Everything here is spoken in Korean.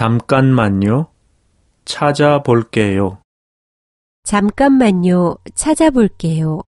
잠깐만요. 찾아볼게요. 잠깐만요. 찾아볼게요.